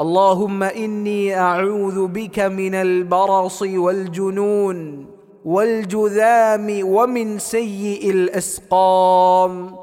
اللهم إني أعوذ بك من البرص والجنون والجذام ومن سيء الأسقام.